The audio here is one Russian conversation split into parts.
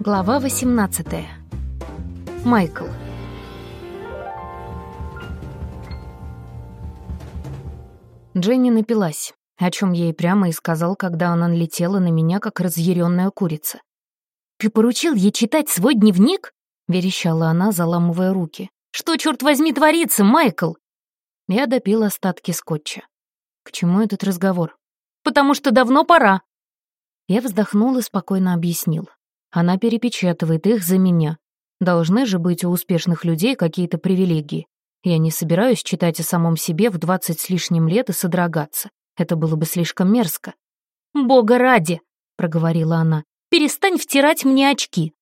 Глава 18. Майкл. Дженни напилась, о чем ей прямо и сказал, когда она налетела на меня, как разъяренная курица. «Ты поручил ей читать свой дневник?» — верещала она, заламывая руки. «Что, черт возьми, творится, Майкл?» Я допил остатки скотча. К чему этот разговор? «Потому что давно пора!» Я вздохнул и спокойно объяснил. Она перепечатывает их за меня. Должны же быть у успешных людей какие-то привилегии. Я не собираюсь читать о самом себе в двадцать с лишним лет и содрогаться. Это было бы слишком мерзко. «Бога ради!» — проговорила она. «Перестань втирать мне очки!»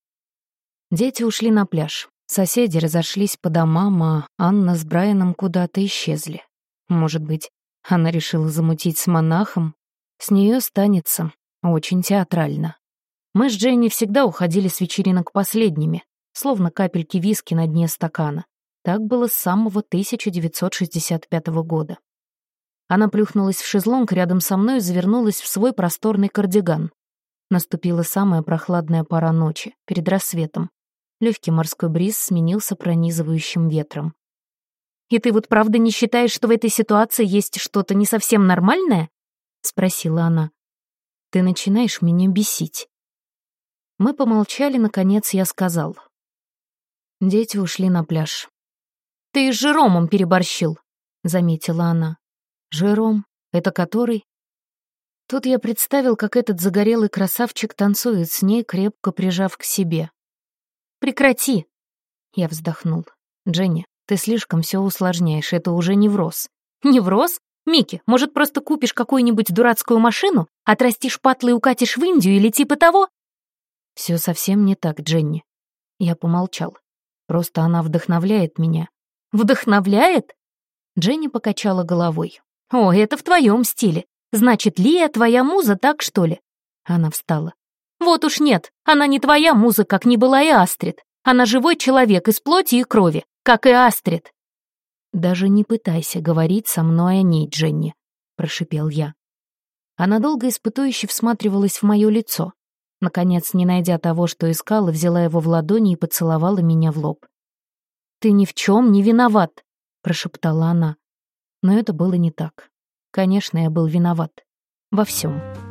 Дети ушли на пляж. Соседи разошлись по домам, а Анна с Брайаном куда-то исчезли. Может быть, она решила замутить с монахом? С нее станется очень театрально. Мы с Дженни всегда уходили с вечеринок последними, словно капельки виски на дне стакана. Так было с самого 1965 года. Она плюхнулась в шезлонг рядом со мной и завернулась в свой просторный кардиган. Наступила самая прохладная пора ночи, перед рассветом. Легкий морской бриз сменился пронизывающим ветром. «И ты вот правда не считаешь, что в этой ситуации есть что-то не совсем нормальное?» — спросила она. «Ты начинаешь меня бесить». Мы помолчали, наконец я сказал. Дети ушли на пляж. «Ты с Жеромом переборщил», — заметила она. «Жером? Это который?» Тут я представил, как этот загорелый красавчик танцует с ней, крепко прижав к себе. «Прекрати!» Я вздохнул. «Дженни, ты слишком все усложняешь, это уже невроз». «Невроз? Микки, может, просто купишь какую-нибудь дурацкую машину, отрастишь патлы и укатишь в Индию или типа того?» Все совсем не так, Дженни. Я помолчал. Просто она вдохновляет меня. Вдохновляет? Дженни покачала головой. О, это в твоем стиле. Значит, Лия твоя муза, так что ли? Она встала. Вот уж нет, она не твоя муза, как не была и Астрид. Она живой человек из плоти и крови, как и Астрид. Даже не пытайся говорить со мной о ней, Дженни, прошипел я. Она долго испытующе всматривалась в мое лицо. Наконец, не найдя того, что искала, взяла его в ладони и поцеловала меня в лоб. «Ты ни в чем не виноват», — прошептала она. Но это было не так. Конечно, я был виноват. Во всем.